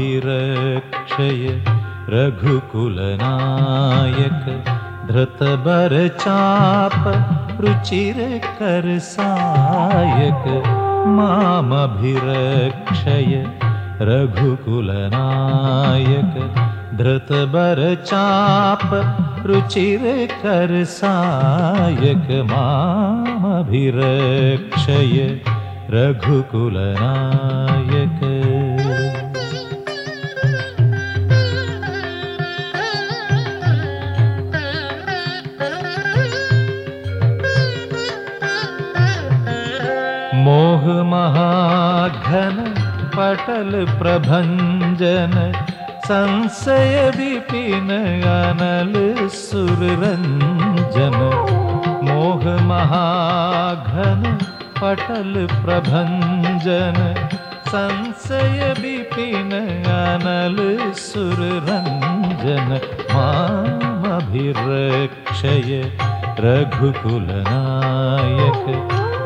मामभिरक्षय रघुकुलनायक धृतबरचाप रुचिरकरसायक मामभिरक्षय रघुकुलनायक धृतबरचाप रुचिरकरसायक मामभिरक्षय रघुकुलनायक मोहमहाघन पटल प्रभञ्जन संशय विपिन अनल सुररञ्जन मोहमहाघन पटल प्रभञ्जन संशय विपिन अनल सुररञ्जन मामभिरक्षय रघुकुलनायक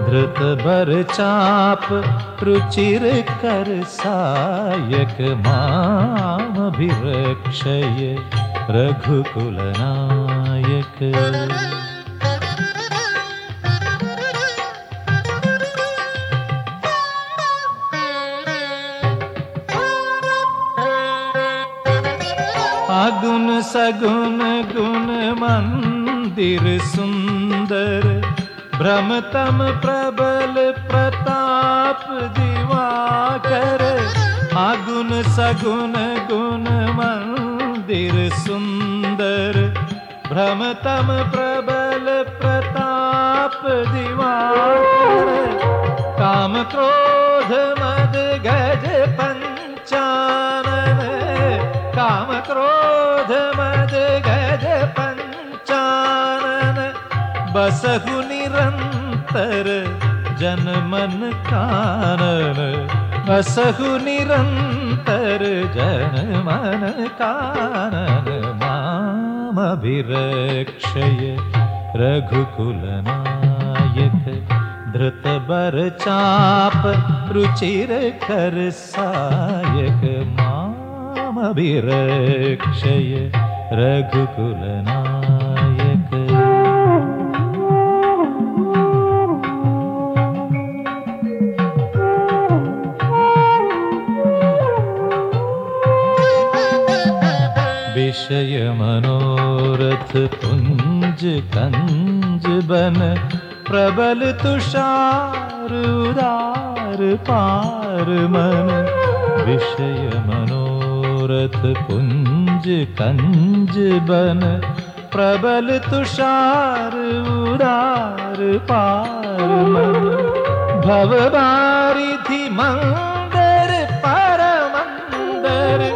धृतबरचाप रुचिरकरसायक मामभिरक्षय रघुकुलनायक अगुण सगुण गुण मंदिर सुंदर भ्रमतम प्रबल प्रताप दिवाकर अगुण सगुण गुण मंदिर सुंदर। भ्रमतम प्रबल प्रताप दिवाकर काम क्रोध मद गज पंचानन। काम क्रोध मद गज पंचानन। बसहु निरंतर जन मन कानन बसहु निरंतर जन मन कानन मामभिरक्षय रघुकुलनायक धृतबरचाप रुचिरकरसायक मामभिरक्षय रघुकुलनायक विषय मनोरथ पुंज कंज बन प्रबल तुषार उदार पार मन। विषय मनोरथ पुंज कंज बन प्रबल तुषार उदार पार मन। भव बारिधि मंदर परमंदर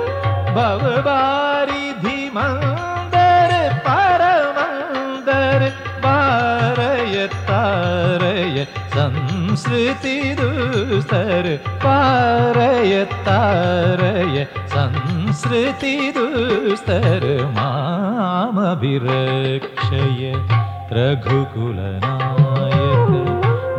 संस्कृति दुस्तर पारय तारय। संस्कृति दुस्तर मामभिरक्षय। रघुकुलनायक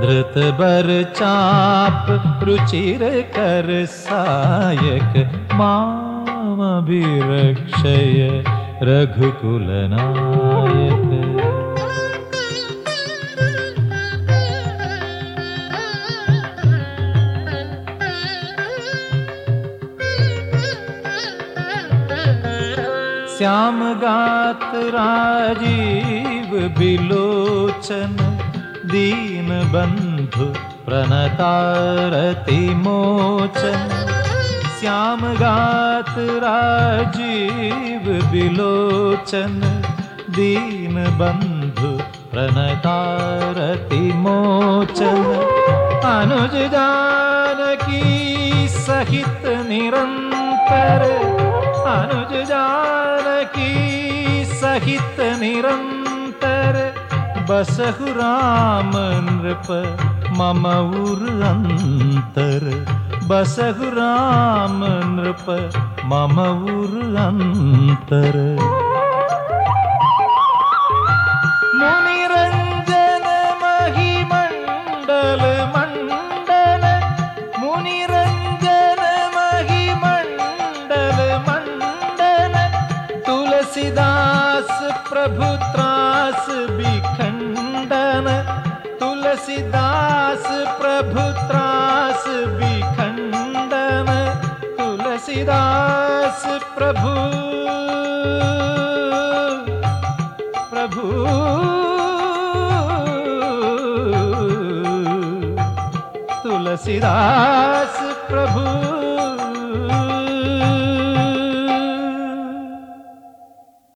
धृतबरचाप रुचिरकरसायक मामभिरक्षय। रघुकुलनायक श्याम गात राजीव बिलोचन दीन बंधु प्रणतारति मोचन। श्याम गात राजीव बिलोचन दीन बंधु प्रणतारति मोचन। अनुज जानकी सहित निरंतर अनुज जानकी सहित निरंतर बसहु राम नृप मम उर अंतर बसहु राम नृप मम उर विखण्डन तुलसीदास प्रभु त्रास विखण्डन तुलसीदास प्रभु। प्रभु। तुलसीदास प्रभु।